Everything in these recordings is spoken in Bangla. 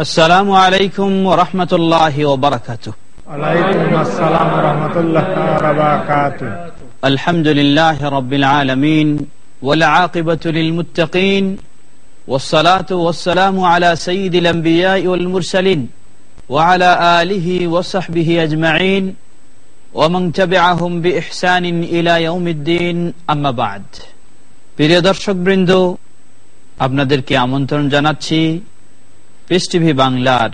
السلام عليكم ورحمة الله وبركاته وعليكم السلام ورحمة الله وبركاته الحمد لله رب العالمين والعاقبة للمتقين والصلاة والسلام على سيد الأنبياء والمرسلين وعلى آله وصحبه أجمعين ومن تبعهم بإحسان إلى يوم الدين أما بعد প্রিয় দর্শক বৃন্দ আপনাদেরকে আমন্ত্রণ জানাচ্ছি পিস টিভি বাংলার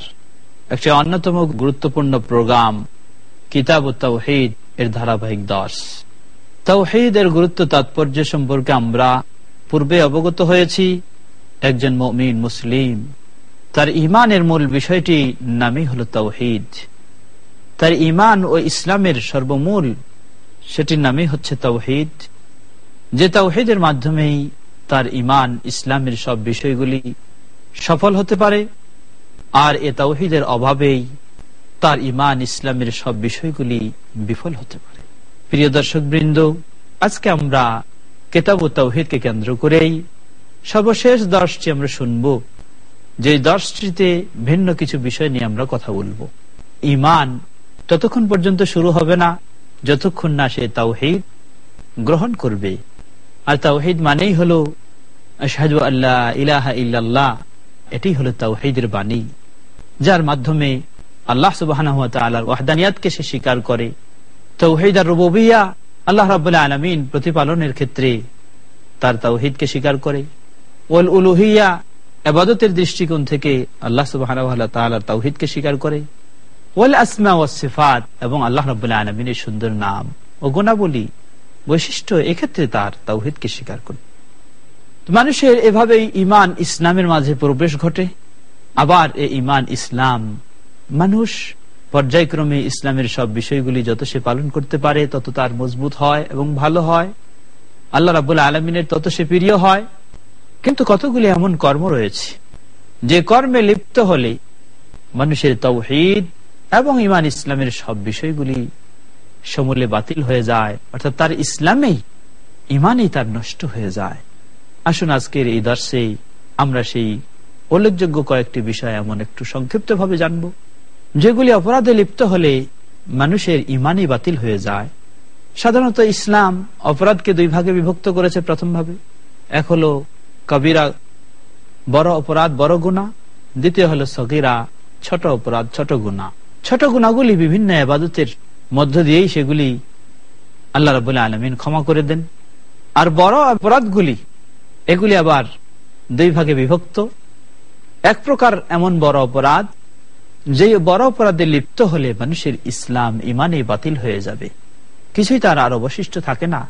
একটি অন্যতম গুরুত্বপূর্ণ প্রোগ্রাম কিতাব তৌহিদ এর ধারাবাহিক দশ তৌহিদ এর গুরুত্ব তাৎপর্য সম্পর্কে আমরা পূর্বে অবগত হয়েছি, একজন মমিন মুসলিম। তার ইমানের মূল বিষয়টি নামই হল তৌহিদ তার ইমান ও ইসলামের সর্বমূল সেটির নামই হচ্ছে তৌহিদ যে তৌহিদের মাধ্যমেই তার ইমান ইসলামের সব বিষয়গুলি সফল হতে পারে। আর এ তৌহিদের অভাবেই তার ইমান ইসলামের সব বিষয়গুলি বিফল হতে পারে। প্রিয় দর্শক বৃন্দ আজকে আমরা কেতাব তৌহিদকে কেন্দ্র করেই সর্বশেষ দর্শটি আমরা শুনব। যে দর্শটিতে ভিন্ন কিছু বিষয় নিয়ে আমরা কথা বলব। ইমান ততক্ষণ পর্যন্ত শুরু হবে না, যতক্ষণ না সে তাওহিদ গ্রহণ করবে। আর তাওহিদ মানেই হলো, আশহাদু আল্লাহ ইলাহা ইল্লাল্লাহ, এটি হলো তাওহিদের বাণী। যার মাধ্যমে আল্লাহ সুবাহ সে স্বীকার করে। তৌহিদ আর রুবিয়া আল্লাহ রাবুল্লাহ আলমিন প্রতিপালনের ক্ষেত্রে তার তৌহিদকে স্বীকার করে। ওল উলুহিয়া আবাদতের দৃষ্টিকোণ থেকে আল্লাহ সুবাহ তৌহিদকে স্বীকার করে। ওয়াল আসমা ও সিফাত এবং আল্লাহ রাবুল্লাহ আলমিনের সুন্দর নাম ও গুণাবলী বৈশিষ্ট্য এক্ষেত্রে তার তৌহিদকে স্বীকার করে। মানুষের এভাবেই ইমান ইসলামের মাঝে প্রবেশ ঘটে। আবার এ ইমান ইসলাম। মানুষ পর্যায়ক্রমে ইসলামের সব বিষয়গুলি যত সে পালন করতে পারে, তত তার মজবুত হয় এবং ভালো হয়। আল্লাহ রাবুল আলমিনের তত সে প্রিয় হয়। কিন্তু কতগুলি এমন কর্ম রয়েছে, যে কর্মে লিপ্ত হলে মানুষের তৌহিদ এবং ইমান ইসলামের সব বিষয়গুলি সমূলে বাতিল হয়ে যায়, অর্থাৎ তার ইসলামেই ইমানই তার নষ্ট হয়ে যায়। আসুন আজকের এই দর্শে আমরা সেই উল্লেখযোগ্য কয়েকটি বিষয় এমন একটু সংক্ষিপ্ত ভাবে জানব। যেগুলি অপরাধে লিপ্ত হলে মানুষের ইমানই বাতিল হয়ে যায়। সাধারণত ইসলাম অপরাধকে দুই ভাগে বিভক্ত করেছে প্রথম ভাবে এক হলো কবিরা বড় অপরাধ, বড় গুণা। দ্বিতীয় হলো সগিরা, ছোট অপরাধ, ছোট গুণা। ছোট গুণাগুলি বিভিন্ন আবাদতের মধ্য দিয়েই সেগুলি আল্লাহ রবুল্লাহ আলমিন ক্ষমা করে দেন। আর বড় অপরাধগুলি, এগুলি আবার দুই ভাগে বিভক্ত। এক প্রকার এমন বড় অপরাধ, যে বড় অপরাধে লিপ্ত হলে মানুষের ইসলাম ইমানে বাতিল হয়ে যাবে। কিছুই তার আর অবশিষ্ট থাকে না।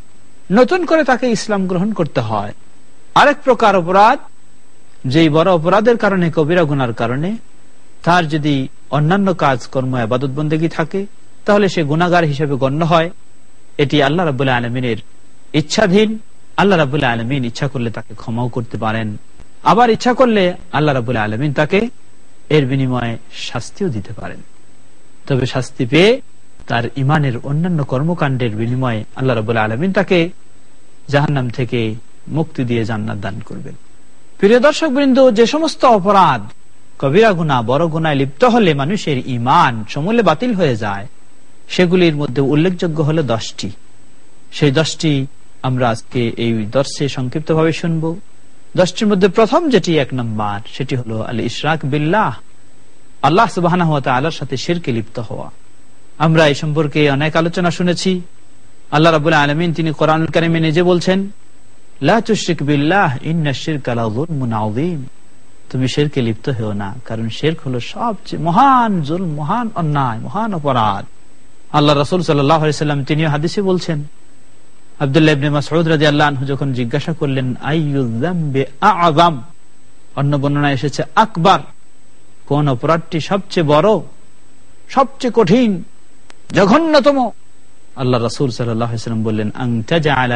নতুন করে তাকে ইসলাম গ্রহণ করতে হয়। আরেক প্রকার অপরাধ, যেই বড় অপরাধের কারণে কবিরা গুনার কারণে তার যদি অন্যান্য কাজ, কর্ম, আবাদত বন্দেগী থাকে, তাহলে সে গুণাগার হিসেবে গণ্য হয়। এটি আল্লাহ রাবুল্লাহ আলমিনের ইচ্ছাধীন। আল্লাহ রাবুল্লাহ আলমিন ইচ্ছা করলে তাকে ক্ষমাও করতে পারেন। আবার ইচ্ছা করলে আল্লাহ রাবুল্লাহ আলমিন তাকে এর বিনিময়ে শাস্তিও দিতে পারেন। তবে শাস্তি পেয়ে তার ইমানের অন্যান্য কর্মকাণ্ডের বিনিময়ে আল্লাহ রাবুল্লাহ আলমিন তাকে জাহান্নাম থেকে মুক্তি দিয়ে জান্নাত দান করবেন। প্রিয় দর্শক বৃন্দ, যে সমস্ত অপরাধ, কবিরা গুণা বড় গুণায় লিপ্ত হলে মানুষের ইমান সমূলে বাতিল হয়ে যায়, সেগুলির মধ্যে উল্লেখযোগ্য হলো দশটি। সেই দশটি আমরা আজকে এই দর্শে সংক্ষিপ্ত ভাবে শুনব। দশটির মধ্যে প্রথম যেটি এক নম্বর, সেটি হলো আল ইশরাক বিল্লাহ। আল্লাহ সুবাহ আল্লাহর সাথে শিরকে লিপ্ত হওয়া। আমরা এই সম্পর্কে অনেক আলোচনা শুনেছি। আল্লাহ রাবুল আলমিন তিনি কোরআন কারিমে নিজে বলছেন তুমি শেরকে লিপ্ত হেও না, কারণ শেরক হলো সবচেয়ে মহান জুল মহান অন্যায়, মহান অপরাধ। আল্লাহ রসুল সাল্লাম তিনিও হাদিসে বলছেন আবদুল্লাহ মাসউদ রাজি আল্লাহ যখন জিজ্ঞাসা করলেন আযম? অন্য বর্ণনা এসেছে, আকবার, কোন অপরাধটি সবচেয়ে বড়, সবচেয়ে কঠিন, জঘন্যতম? আল্লাহ রাসূল সাল্লাল্লাহু আলাইহি সাল্লাম বললেন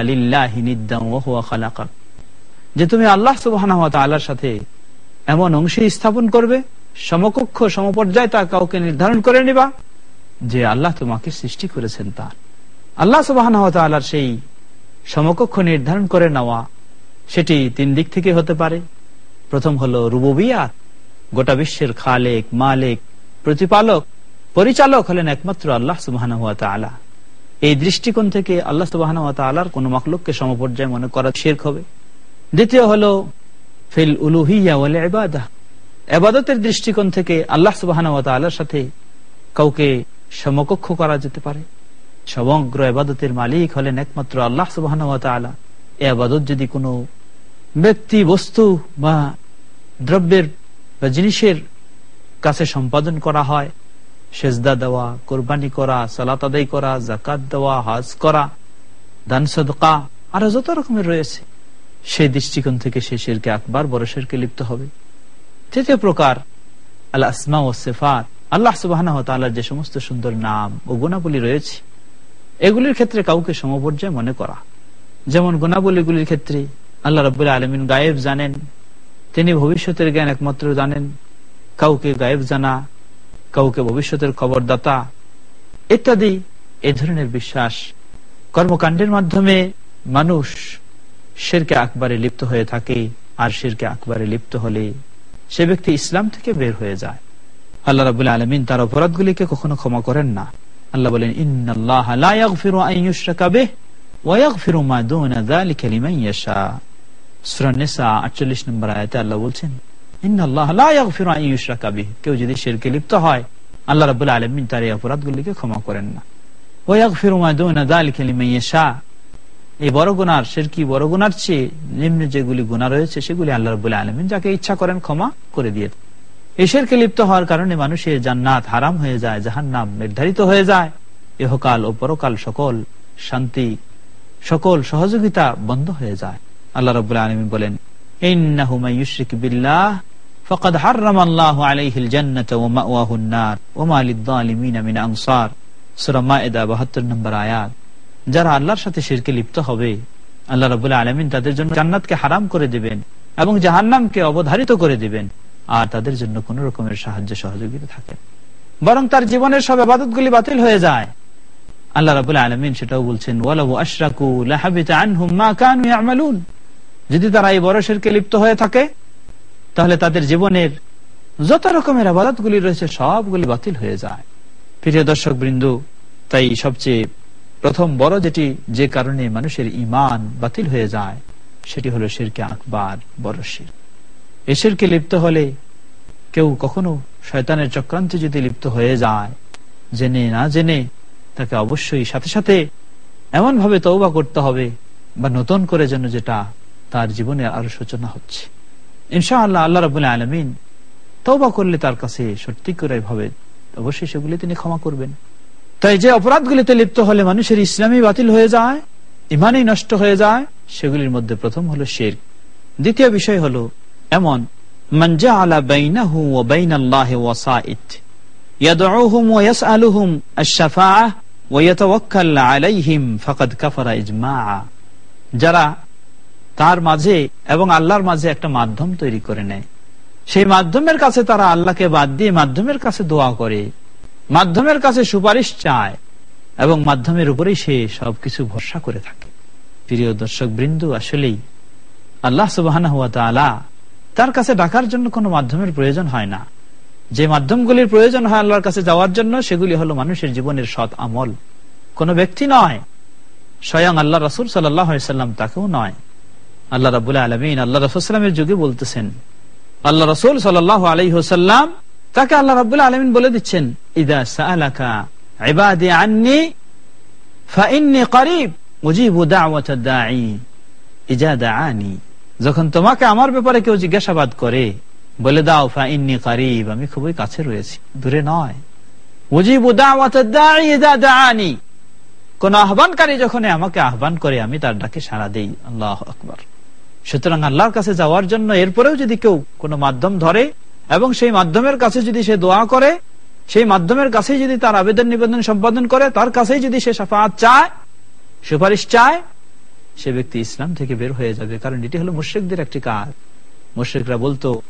লিল্লাহি নিদ্দান ওয়া হুয়া খালাকাক। যে তুমি আল্লাহ সুবহানাহু ওয়া তাআলার সাথে এমন অংশী স্থাপন করবে, সমকক্ষ, সমপর্যায় তা কাউকে নির্ধারণ করে নিবা, যে আল্লাহ তোমাকে সৃষ্টি করেছেন তার। আল্লাহ সুবহানাহু ওয়া তাআলার সেই সমকক্ষ নির্ধারণ করে নেওয়া, সেটি তিন দিক থেকে হতে পারে। প্রথম হলো রুববিয়াত গোটা বিশ্বের খালেক, মালেক, প্রতিপালক, পরিচালক হলেন একমাত্র আল্লাহ সুবাহ এই দৃষ্টিকোণ থেকে আল্লাহ সুবাহ কোন মখলুককে সমপর্যায় মনে করা শেরক হবে। দ্বিতীয় হলো ফিল উলুহিয়া বলে এবাদা এবাদতের দৃষ্টিকোণ থেকে আল্লাহ সুবাহ সাথে কাউকে সমকক্ষ করা যেতে পারে। সমগ্র এবাদতের মালিক হলেন একমাত্র আল্লাহ সুবাহ এ আবাদত যদি কোনো ব্যক্তি বস্তু বা দ্রব্যের বা জিনিসের কাছে সম্পাদন করা হয়, সেজদা দেওয়া, কোরবানি করা, সালাত আদায় করা জাকাত দেওয়া, হাজ করা, দান সদকা, আরও যত রকমের রয়েছে, সেই দৃষ্টিকোণ থেকে সে শেরকে আকবার, বড় শেরকে লিপ্ত হবে। তৃতীয় প্রকার আল্লাহ আসমা ও সেফাত আল্লাহ সুবাহ যে সমস্ত সুন্দর নাম ও গুণাবলী রয়েছে এগুলির ক্ষেত্রে কাউকে সমপর্যায় মনে করা। যেমন গুণাবলীগুলির ক্ষেত্রে আল্লাহ রবাহ আলমিন গায়েব জানেন, তিনি ভবিষ্যতের জ্ঞান একমাত্র জানেন। কাউকে গায়েব জানা, কাউকে ভবিষ্যতের খবরদাতা, ইত্যাদি এ ধরনের বিশ্বাস কর্মকাণ্ডের মাধ্যমে মানুষ শেরকে আকবারে লিপ্ত হয়ে থাকে আর শেরকে আকবারে লিপ্ত হলে সে ব্যক্তি ইসলাম থেকে বের হয়ে যায়। আল্লাহ রাবুল আলমিন তার অপরাধগুলিকে কখনো ক্ষমা করেন না। আল্লাহ বলেন, ইন্নাল্লাহ লা ইয়াগফিরু আন ইউশরাকা বিহি ওয়া ইয়াগফিরু মা দুনা যালিকা লিমান ইয়াশা। সূরা নিসা 48 নম্বর আল্লাহ বলছেন কেউ যদি লিপ্ত হয়, আল্লাহ তার এই ক্ষমা করেন না। এই বড় বড় চেয়ে নিম্ন যেগুলি রয়েছে, সেগুলি আল্লাহ রাব্বুল আলামিন যাকে ইচ্ছা করেন ক্ষমা করে দিয়ে এশেরকে লিপ্ত হওয়ার কারণে মানুষের জান্নাত হারাম হয়ে যায় জাহান নাম নির্ধারিত হয়ে যায়। এহকাল ও পরকাল সকল শান্তি, সকল সহযোগিতা বন্ধ হয়ে যায়। আল্লাহ রব আলমী বলেন যারা আল্লাহর সাথে শিরকে লিপ্ত হবে, আল্লাহ রবুল্লাহ আলমিন তাদের জন্য জান্নাতকে হারাম করে দিবেন এবং জাহান্নামকে অবধারিত করে দিবেন। আর তাদের জন্য কোন রকমের সাহায্য সহযোগিতা থাকে বরং তার জীবনের সব আবাদত গুলি বাতিল হয়ে যায়। আল্লাহ রাবুল আলমিন সেটাও বলছেন যদি তারা এই বরসেরকে লিপ্ত হয়ে থাকে, তাহলে তাদের জীবনের যত রকমের আবাদত গুলি রয়েছে, সবগুলি বাতিল হয়ে যায়। প্রিয় দর্শক বৃন্দ, তাই সবচেয়ে প্রথম বড় যেটি, যে কারণে মানুষের ইমান বাতিল হয়ে যায়, সেটি হলো শিরকে আকবার, বড় শির। এসেরকে লিপ্ত হলে কেউ কখনো শয়তানের চক্রান্তে যদি লিপ্ত হয়ে যায়, জেনে না জেনে তাকে অবশ্যই সাথে সাথে এমন ভাবে তৌবা করতে হবে বা নতুন করে যেন যেটা তার জীবনে আরও সূচনা হচ্ছে। ইনশা আল্লাহ আল্লাহ রবুল্লাহ আলমিন তৌবা করলে তার কাছে সত্যি করে ভাবে, অবশ্যই সেগুলি তিনি ক্ষমা করবেন। তাই যে অপরাধগুলিতে লিপ্ত হলে মানুষের ইসলামী বাতিল হয়ে যায়, ইমানই নষ্ট হয়ে যায়, সেগুলির মধ্যে প্রথম হলো শের দ্বিতীয় বিষয় হলো এমন যারা তার মাঝে এবং আল্লাহর মাঝে একটা মাধ্যম তৈরি করে নেয়। সেই মাধ্যমের কাছে তারা আল্লাহকে বাদ দিয়ে মাধ্যমের কাছে দোয়া করে, মাধ্যমের কাছে সুপারিশ চায় এবং মাধ্যমের উপরেই সে সবকিছু ভরসা করে থাকে। প্রিয় দর্শক বৃন্দ আসলেই আল্লাহ সুবাহ তার কাছে ডাকার জন্য কোনো মাধ্যমের প্রয়োজন হয় না। যে মাধ্যমগুলির প্রয়োজন হয় আল্লাহর কাছে যাওয়ার জন্য, সেগুলি হলো মানুষের জীবনের সৎ আমল। কোন ব্যক্তি নয়। স্বয়ং আল্লাহ রসুল সাল্লাম তাকেও নয়। আল্লাহ রাবুল আলমিন, আল্লাহ রসুলামের যুগে বলতেছেন, আল্লাহ রসুল সাল্লাহ আলি হোসাল্লাম তাকে আল্লাহ রাবুল আলমিন বলে দিচ্ছেন, ইদা সালাকা যখন তোমাকে আমার ব্যাপারে কেউ জিজ্ঞাসাবাদ করে, বলে দাও ফাইন্নি কারিব আমি খুবই কাছে রয়েছি, দূরে নয়। কোন আহ্বানকারী যখন আমাকে আহ্বান করে, আমি তার ডাকে সাড়া দেই। আল্লাহ আকবর। সুতরাং আল্লাহর কাছে যাওয়ার জন্য এরপরেও যদি কেউ কোনো মাধ্যম ধরে, এবং সেই মাধ্যমের কাছে যদি সে দোয়া করে, সেই মাধ্যমের কাছে যদি তার আবেদন নিবেদন সম্পাদন করে, তার কাছেই যদি সে সাফাত চায়, সুপারিশ চায় সে ব্যক্তি ইসলাম থেকে বের হয়ে যাবে। কারণ এটি হলো মুশ্রিকদের একটি কাজ। মুশ্রিকরা বলতো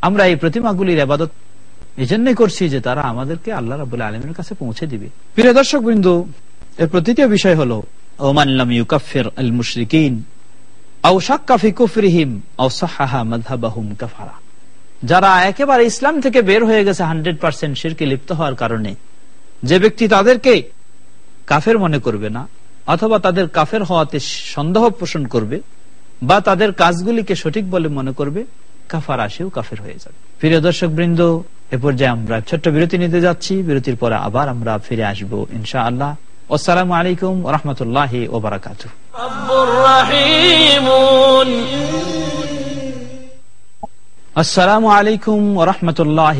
আমরা এই প্রতিমাগুলির আবাদত এই জন্যই করছি যে তারা আমাদেরকে আল্লাহ রাবুল আলমের কাছে পৌঁছে দিবে। প্রিয় দর্শক বিন্দু এর প্রতিটিয় বিষয় হলো যারা একেবারে ইসলাম থেকে বের হয়ে গেছে হান্ড্রেড পার্সেন্ট শিরকে লিপ্ত হওয়ার কারণে, যে ব্যক্তি তাদেরকে কাফের মনে করবে না, অথবা তাদের কাফের হওয়াতে সন্দেহ পোষণ করবে, বা তাদের কাজগুলিকে সঠিক বলে মনে করবে, কাফার আসেও কাফের হয়ে যাবে। প্রিয় দর্শক বৃন্দ এ পর্যায়ে আমরা ছোট্ট বিরতি নিতে যাচ্ছি। বিরতির পরে আবার আমরা ফিরে আসব ইনশা আল্লাহ আসসালামু আলাইকুম রহমতুল্লাহ ওবরাকাত আসসালামু আলাইকুম রহমতুল্লাহ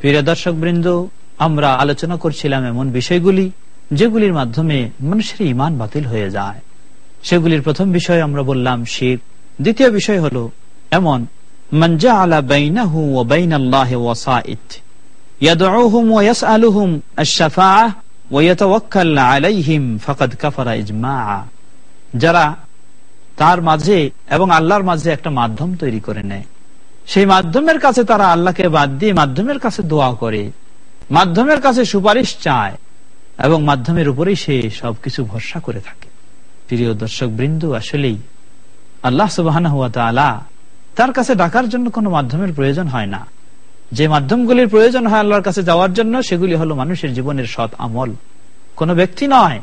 প্রিয় দর্শক বৃন্দ আমরা আলোচনা করছিলাম এমন বিষয়গুলি যেগুলির মাধ্যমে মানুষের ইমান বাতিল হয়ে যায়। সেগুলির প্রথম বিষয় আমরা বললাম শিব দ্বিতীয় বিষয় হল এমন মঞ্জা আলাইহিম যারা তার মাঝে এবং আল্লাহর মাঝে একটা মাধ্যম তৈরি করে নেয়। সেই মাধ্যমের কাছে তারা আল্লাহকে বাদ দিয়ে মাধ্যমের কাছে দোয়া করে, মাধ্যমের কাছে সুপারিশ চায় এবং মাধ্যমের উপরেই সে সবকিছু ভরসা করে থাকে। প্রিয় দর্শক বৃন্দ, আসলেই আল্লাহ সুবাহ তার কাছে ডাকার জন্য কোনো মাধ্যমের প্রয়োজন হয় না। যে মাধ্যমগুলির প্রয়োজন হয় আল্লাহর কাছে যাওয়ার জন্য, সেগুলি হলো মানুষের জীবনের সৎ আমল। কোন ব্যক্তি নয়,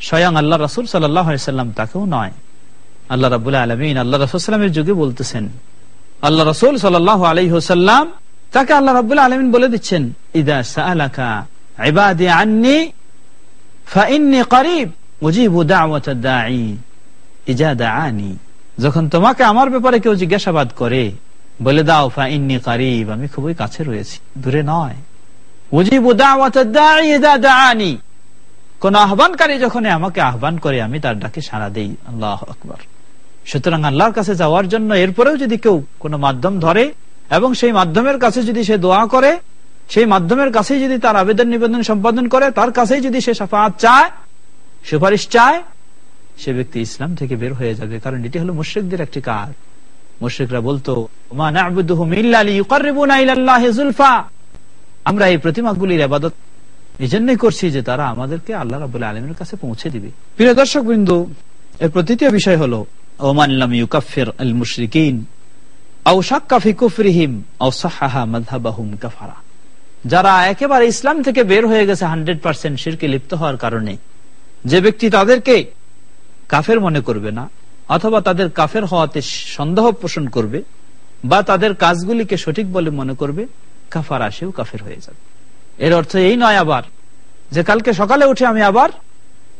স্বয়ং আল্লাহ রসুল সাল্লাম তাকেও নয়। আল্লাহ রাবুল্লাহ আলমিন, আল্লাহ রসুলামের যুগে বলতেছেন, আল্লাহ রসুল সাল্লাহ আলহিহসাল্লাম তাকে আল্লাহ রাবুল্লাহ আলমিন বলে দিচ্ছেন যখন তোমাকে আমার ব্যাপারে কেউ জিজ্ঞাসাবাদ করে, বলে দাও ফাইন্নি কারিব, আমি খুবই কাছে রয়েছি, দূরে নয়। মুজিবু দাওয়াত দাঈ কোন আহ্বানকারী যখন আমাকে আহ্বান করে, আমি তার ডাকে সাড়া দেই, আল্লাহ আকবর। সুতরাং আল্লাহর কাছে যাওয়ার জন্য এরপরেও যদি কেউ কোন মাধ্যম ধরে এবং সেই মাধ্যমের কাছে যদি সে দোয়া করে, সেই মাধ্যমের কাছে যদি তার আবেদন নিবেদন সম্পাদন করে, তার কাছেই যদি সে সাফাত চায়, সুপারিশ চায়, সে ব্যক্তি ইসলাম থেকে বের হয়ে যাবে। কারণ এটি হলো মুশ্রিকদের একটি কাজ। মুশ্রিকরা বলতো আমরা এই প্রতিমাগুলির আবাদত এই জন্যই করছি যে তারা আমাদেরকে আল্লাহ রাবুল আলমের কাছে পৌঁছে দিবে। প্রিয় দর্শক বিন্দু এর তৃতীয় বিষয় হলো যারা একেবারে ইসলাম থেকে বের হয়ে গেছে হান্ড্রেড পার্সেন্ট শিরকে লিপ্ত হওয়ার কারণে, যে ব্যক্তি তাদেরকে কাফের মনে করবে না, অথবা তাদের কাফের হওয়াতে সন্দেহ পোষণ করবে, বা তাদের কাজগুলিকে সঠিক বলে মনে করবে, কাফার আসেও কাফের হয়ে যাবে। এর অর্থ এই নয় আবার যে কালকে সকালে উঠে আমি আবার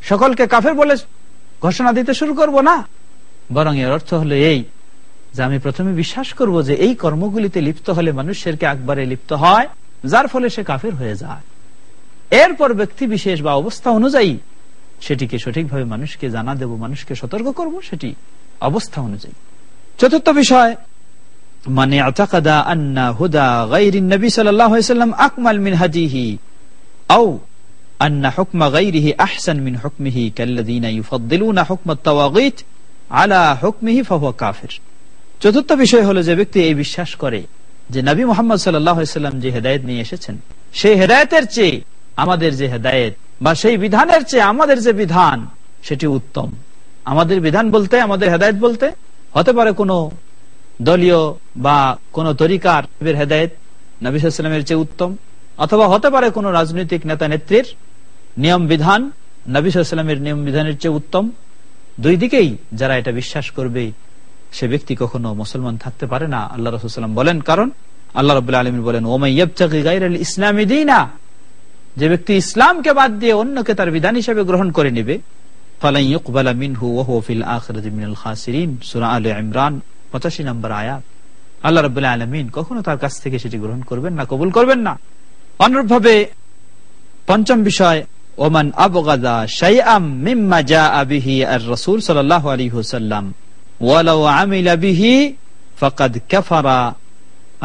সকলকে কাফের বলে ঘোষণা দিতে শুরু করব না। বরং এর অর্থ হলো এই, যে আমি প্রথমে বিশ্বাস করব যে এই কর্মগুলিতে লিপ্ত হলে মানুষেরকে একবারে লিপ্ত হয়, যার ফলে সে কাফের হয়ে যায়। এরপর ব্যক্তি বিশেষ বা অবস্থা অনুযায়ী সেটিকে সঠিকভাবে মানুষকে জানা দেব, মানুষকে সতর্ক করব সেটি অবস্থা অনুযায়ী। চতুর্থ বিষয় মানে আকমাল মিন হাদিহি, আও আন্না হুকমা গাইরিহি আহসান মিন হুকমিহি কাল্লাযীনা ইউফাদ্দিলুনা হুকমা তাওয়াগীত আলা হুকমিহি ফাহুয়া কাফির। চতুর্থ বিষয় হলো যে ব্যক্তি এই বিশ্বাস করে যে নবী মোহাম্মদ সাল্লাম যে হেদায়ত নিয়ে এসেছেন, সেই হেদায়তের চেয়ে আমাদের যে হেদায়ত বা সেই বিধানের চেয়ে আমাদের যে বিধান, সেটি উত্তম। আমাদের বিধান বলতে, আমাদের হেদায়ত বলতে হতে পারে কোনো দলীয় বা কোন তরিকার হেদায়ত নবীলামের চেয়ে উত্তম, অথবা হতে পারে কোন রাজনৈতিক নেতা নেত্রীর নিয়ম বিধান নবীলামের নিয়ম বিধানের চেয়ে উত্তম। দুই দিকেই যারা এটা বিশ্বাস করবে, সে ব্যক্তি কখনো মুসলমান থাকতে পারে না, আল্লাহ রসুলাম বলেন। কারণ আল্লাহ রব আলমিন বলেন ইসলামী দিনা যে ব্যক্তি ইসলামকে বাদ দিয়ে অন্যকে তার বিধান হিসেবে গ্রহণ করে নিবে পঁচাশি নম্বর আয়াত। আল্লাহ রব আলমিন কখনো তার কাছ থেকে সেটি গ্রহণ করবেন না, কবুল করবেন না। অনুরূপ ভাবে পঞ্চম বিষয় ওমান আবগাদা শাইআম মিম্মা জা আবিহি আর রসুল সাল্লাহ আলী হুসাল্লাম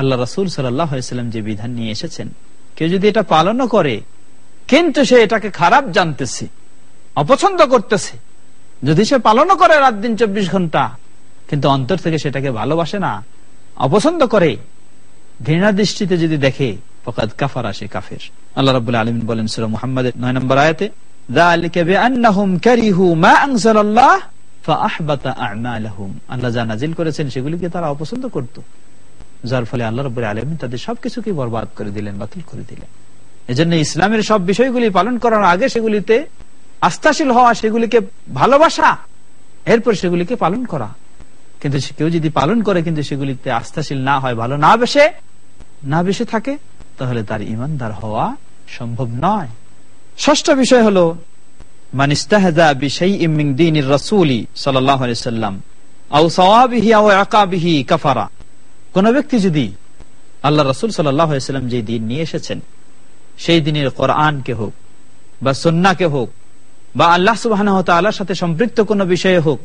আল্লাহ রসুল সাল্লাম যে বিধান নিয়ে এসেছেন, কেউ যদি এটা পালন করে, কিন্তু সে এটাকে খারাপ জানতেছে, অপছন্দ করতেছে, যদি সে পালন করে রাত দিন চব্বিশ ঘণ্টা, কিন্তু অন্তর থেকে সেটাকে ভালোবাসে না, অপছন্দ করে, ঘৃণা দৃষ্টিতে যদি দেখে ফকাদ কাফারা সে কাফের আল্লাহ রাবুল আলমিন বলেন সুরা মুহাম্মদের নয় নম্বর আয়তে ইসলামের সব বিষয়গুলি পালন করার আগে সেগুলিতে আস্থাশীল হওয়া, সেগুলিকে ভালোবাসা, এরপর সেগুলিকে পালন করা। কিন্তু কেউ যদি পালন করে, কিন্তু সেগুলিতে আস্থাশীল না হয়, ভালো না বেসে না বেসে থাকে তাহলে তার ইমানদার হওয়া সম্ভব নয়। ষষ্ঠ বিষয় হলো রাসূলি সাল্লাম সাওয়াবিহি কাফারা। কোন ব্যক্তি যদি আল্লাহ রাসূল সাল্লাম যে দিন নিয়ে এসেছেন সেই দিনের কোরআনকে হোক বা সুন্নাহকে হোক বা আল্লাহ তাআলার সাথে সম্পৃক্ত কোন বিষয়ে হোক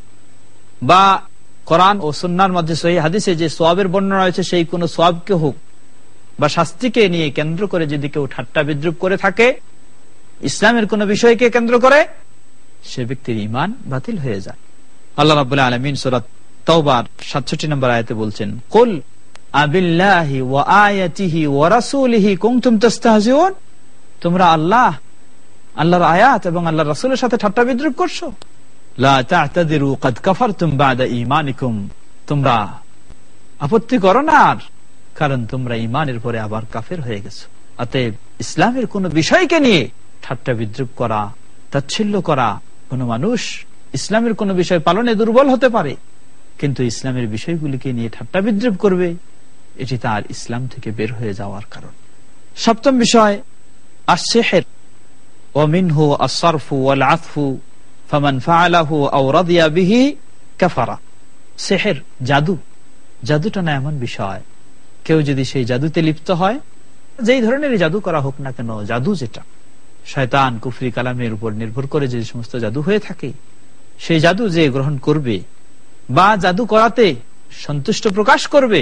বা কোরআন ও সুন্নাহর মধ্যে সহি হাদিসে যে সোয়াবের বর্ণনা রয়েছে সেই কোন সোয়াবকে হোক বা শাস্তিকে নিয়ে কেন্দ্র করে যদি কেউ ঠাট্টা বিদ্রুপ করে থাকে, ইসলামের কোন বিষয়কে কেন্দ্র করে, সে ব্যক্তির ইমান বাতিল হয়ে যায়। আল্লাহ রাবুল্লাহ আলমিন সুরাত তওবার সাতষট্টি নম্বর আয়তে বলছেন, কুল আবিল্লাহি ওয়া আয়াতিহি ওয়া রাসূলিহি কুনতুম তাস্তাহজিউন? তোমরা আল্লাহ, আল্লাহর আয়াত এবং আল্লাহর রাসূলের সাথে ঠাট্টা বিদ্রুপ করছ? লা তা'তাদিরু ক্বাদ কাফারতুম বাদা ঈমানিকুম। তোমরা আপত্তি করো না আর। কারণ তোমরা ইমানের পরে আবার কাফের হয়ে গেছো। অতএব ইসলামের কোন বিষয়কে নিয়ে ঠাট্টা বিদ্রুপ করা, তাচ্ছিল্য করা, কোন মানুষ ইসলামের কোন বিষয় পালনে দুর্বল হতে পারে, কিন্তু ইসলামের বিষয়গুলিকে নিয়ে ঠাট্টা বিদ্রুপ করবে, এটি তার ইসলাম থেকে বের হয়ে যাওয়ার কারণ। সপ্তম বিষয় সেহের, জাদু। জাদুটা না এমন বিষয় কেউ যদি সেই জাদুতে লিপ্ত হয়, যেই ধরনের জাদু করা হোক না কেন, জাদু যেটা, শয়তান, কুফরি, কালামের উপর নির্ভর করে যে সমস্ত জাদু হয়ে থাকে, সেই জাদু যে গ্রহণ করবে বা জাদু করাতে সন্তুষ্ট প্রকাশ করবে,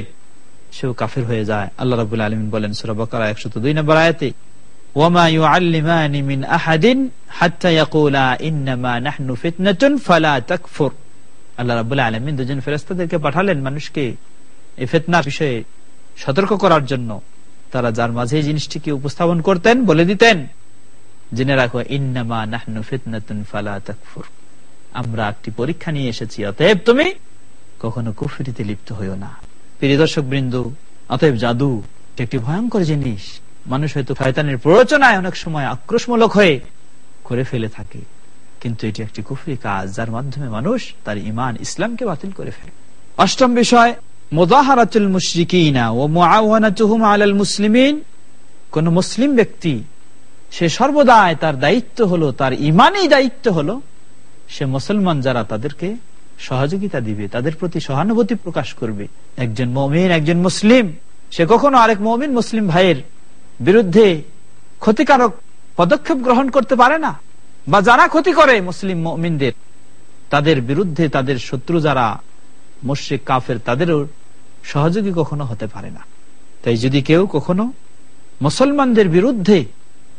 সেও কাফের হয়ে যায়। আল্লাহ রাবুল আলমিন বলেন সুরাবকারা একশো দুই নম্বর আয়াতে আল্লাহ রাবুল আলমিন দুজন ফেরেস্তাদেরকে পাঠালেন মানুষকে এই ফেতনার বিষয়ে সতর্ক করার জন্য তারা যার মাঝে জিনিসটিকে উপস্থাপন করতেন, বলে দিতেন, জেনে রাখো, ইন্নামা আমরা একটি পরীক্ষা নিয়ে এসেছি, অতএব তুমি কখনো কুফরিতে লিপ্ত হইও না। প্রিয় দর্শক বৃন্দ অতএব জাদু একটি ভয়ঙ্কর জিনিস। মানুষ হয়তো শয়তানের প্ররোচনায় অনেক সময় আক্রোশমূলক হয়ে করে ফেলে থাকে, কিন্তু এটি একটি কুফরি কাজ, যার মাধ্যমে মানুষ তার ইমান ইসলামকে বাতিল করে ফেলে। অষ্টম বিষয় কোন মুসলিম ব্যক্তি, সে সর্বদাই তার দায়িত্ব হলো, তার ইমানই দায়িত্ব হলো, সে মুসলমান যারা তাদেরকে সহযোগিতা দিবে, তাদের প্রতি সহানুভূতি প্রকাশ করবে। একজন মমিন, একজন মুসলিম, সে কখনো আরেক মমিন, মুসলিম ভাইয়ের বিরুদ্ধে ক্ষতিকারক পদক্ষেপ গ্রহণ করতে পারে না। বা যারা ক্ষতি করে মুসলিম মমিনদের, তাদের বিরুদ্ধে তাদের শত্রু যারা মুশ্রিক, কাফের তাদেরও সহযোগী কখনো হতে পারে না। তাই যদি কেউ কখনো মুসলমানদের বিরুদ্ধে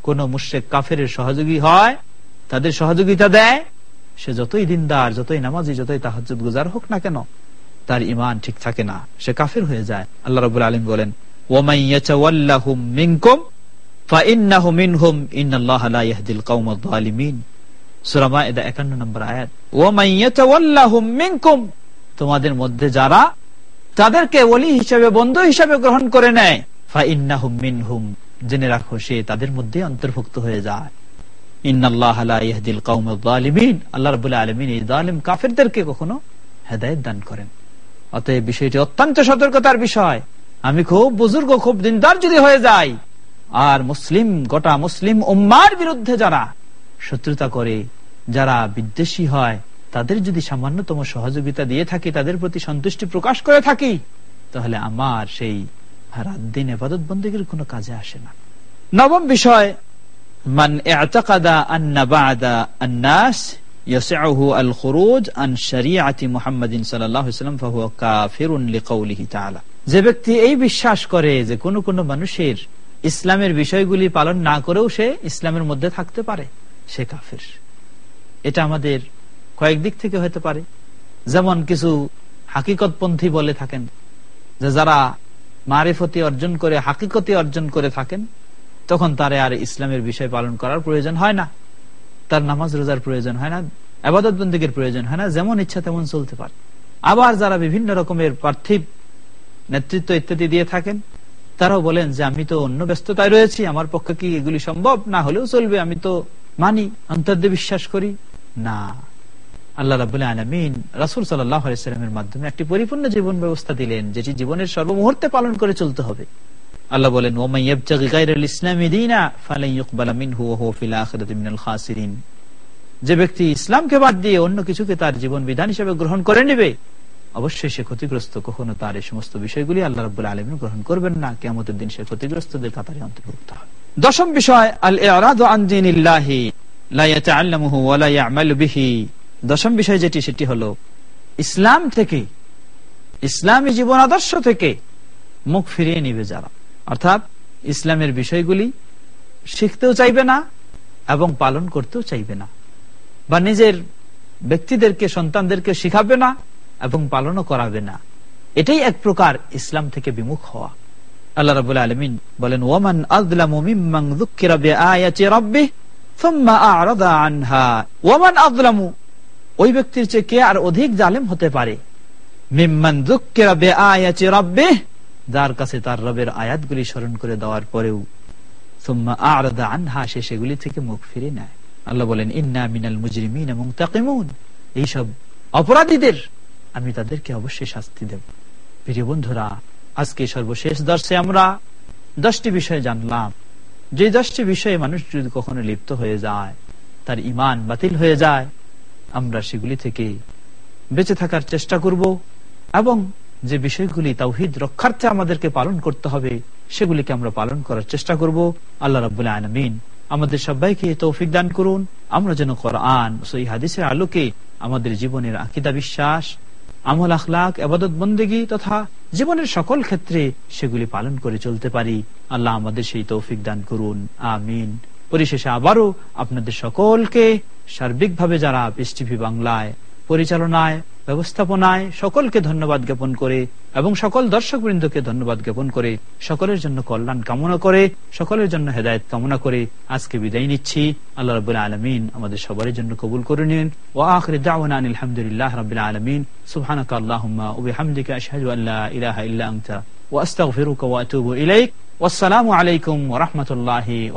কোন মুশ্রেক কাফের সহযোগী হয়, তাদের সহযোগিতা দেয়, সে যতই দিনদার, যতই নামাজি, যতই তাহাজুদ গুজার হোক না কেন, তার ইমান ঠিক থাকে না। সে কাফের হয়ে যায়। আল্লাহ রবুল আলম বলেন তোমাদের মধ্যে যারা তাদেরকে ওলি হিসাবে, বন্ধু হিসাবে গ্রহণ করে নেয়। জেনে রাখো সে তাদের মধ্যে অন্তর্ভুক্ত হয়ে যায়। কাফেরদেরকে কখনো হেদায়ত দান করেন। অতএব বিষয়টি অত্যন্ত সতর্কতার বিষয়। আমি খুব বুজুর্গ, খুব দিনদার যদি হয়ে যাই, আর মুসলিম, গোটা মুসলিম উম্মার বিরুদ্ধে যারা শত্রুতা করে, যারা বিদ্বেষী হয় তাদের যদি সামান্যতম সহযোগিতা দিয়ে থাকি তাদের প্রতি সন্তুষ্টি প্রকাশ করে থাকি তাহলে আমার সেই রাত দিন এবাদত বন্দীগীর কোনো কাজে আসে না নবম বিষয় من اعتقد أن بعد الناس يسعه الخروج عن شريعة محمد صلى الله عليه وسلم فهو كافر لقوله تعالى যে ব্যক্তি এই বিশ্বাস করে যে কোন কোন মানুষের ইসলামের বিষয়গুলি পালন না করেও সে ইসলামের মধ্যে থাকতে পারে সে কাফের এটা আমাদের কয়েক দিক থেকে হতে পারে। যেমন কিছু হাকিকতপন্থী বলে থাকেন যে যারা মারিফতি অর্জন করে, হাকিকতি অর্জন করে থাকেন, তখন তারে আর ইসলামের বিষয় পালন করার প্রয়োজন হয় না। তার নামাজ রোজার প্রয়োজন হয় না, আবাদত বন্দীগের প্রয়োজন হয় না, যেমন ইচ্ছা তেমন চলতে পারে। আবার যারা বিভিন্ন রকমের পার্থিব নেতৃত্ব ইত্যাদি দিয়ে থাকেন, তারাও বলেন যে, আমি তো অন্য ব্যস্ততায় রয়েছি, আমার পক্ষে কি এগুলি সম্ভব? না হলেও চলবে, আমি তো মানি, অন্তর্দে বিশ্বাস করি। না। আল্লাহ রাবুল আলমিন রাসুল সাল্লামের মাধ্যমে একটি পরিপূর্ণ জীবন ব্যবস্থা দিলেন যেটি জীবনের সর্বমুহূর্তে পালন করে চলতে হবে। আল্লাহ বলেন যে ব্যক্তি ইসলামকে বাদ দিয়ে অন্য কিছুকে তার জীবন বিধান হিসেবে গ্রহণ করে নেবে, অবশ্যই সে ক্ষতিগ্রস্ত কখনো তার এই সমস্ত বিষয়গুলি আল্লাহ রব আলমিন গ্রহণ করবেন না। কেমন দিন সে ক্ষতিগ্রস্তদের কাতারে অন্তর্ভুক্ত হবে। দশম বিষয় আল দশম বিষয় যেটি, সেটি হলো ইসলাম থেকে, ইসলামী জীবন আদর্শ থেকে মুখ ফিরিয়ে নিবে যারা। অর্থাৎ ইসলামের বিষয়গুলি শিখতেও চাইবে না এবং পালন করতেও চাইবে না বা নিজের ব্যক্তিদেরকে, সন্তানদেরকে শিখাবে না এবং পালনও করাবে না। এটাই এক প্রকার ইসলাম থেকে বিমুখ হওয়া। আল্লাহ রাবুল আলমিন বলেন ওমান আজলামু ওই ব্যক্তির চেয়ে কে আর অধিক জালেম হতে পারে? মিম্মান যার কাছে তার রবের আয়াতগুলি স্মরণ করে দেওয়ার পরেও। সে সেগুলি থেকে মুখ ফিরে নেয়। আল্লাহ বলেন, ইন্না মিনাল মুজরিমিন এবং তাকিমুন এইসব অপরাধীদের আমি তাদেরকে অবশ্যই শাস্তি দেব। প্রিয় বন্ধুরা, আজকে সর্বশেষ দর্শে আমরা দশটি বিষয় জানলাম। যে দশটি বিষয়ে মানুষ যদি কখনো লিপ্ত হয়ে যায়, তার ইমান বাতিল হয়ে যায় আমরা সেগুলি থেকে বেঁচে থাকার চেষ্টা করব এবং যে বিষয়গুলি তাওহিদ রক্ষার্থে আমাদেরকে পালন করতে হবে, সেগুলিকে আমরা পালন করার চেষ্টা করব। আল্লাহ রাবুল্লাহ আলমিন আমাদের সবাইকে তৌফিক দান করুন। আমরা যেন কোরআন সই হাদিসের আলোকে আমাদের জীবনের আকিদা বিশ্বাস, আমল আখলাক, আবাদত বন্দেগী তথা জীবনের সকল ক্ষেত্রে সেগুলি পালন করে চলতে পারি। আল্লাহ আমাদের সেই তৌফিক দান করুন। আমিন। পরিশেষে আবারও আপনাদের সকলকে সার্বিকভাবে যারা পিস বাংলায় পরিচালনায়, ব্যবস্থাপনায় সকলকে ধন্যবাদ জ্ঞাপন করে এবং সকল দর্শক বৃন্দকে ধন্যবাদ জ্ঞাপন করে সকলের জন্য কল্যাণ কামনা করে, সকলের জন্য হেদায়ত কামনা করে আজকে বিদায় নিচ্ছি। আল্লাহ রব আলমিন আমাদের সবার জন্য কবুল করে নিন। ও আখরে আলহামদুলিল্লাহ রব আলমিন। সুবহানাক আল্লাহুম্মা ওয়া বিহামদিকা আশহাদু আলাইকুম ওয়া রাহমাতুল্লাহি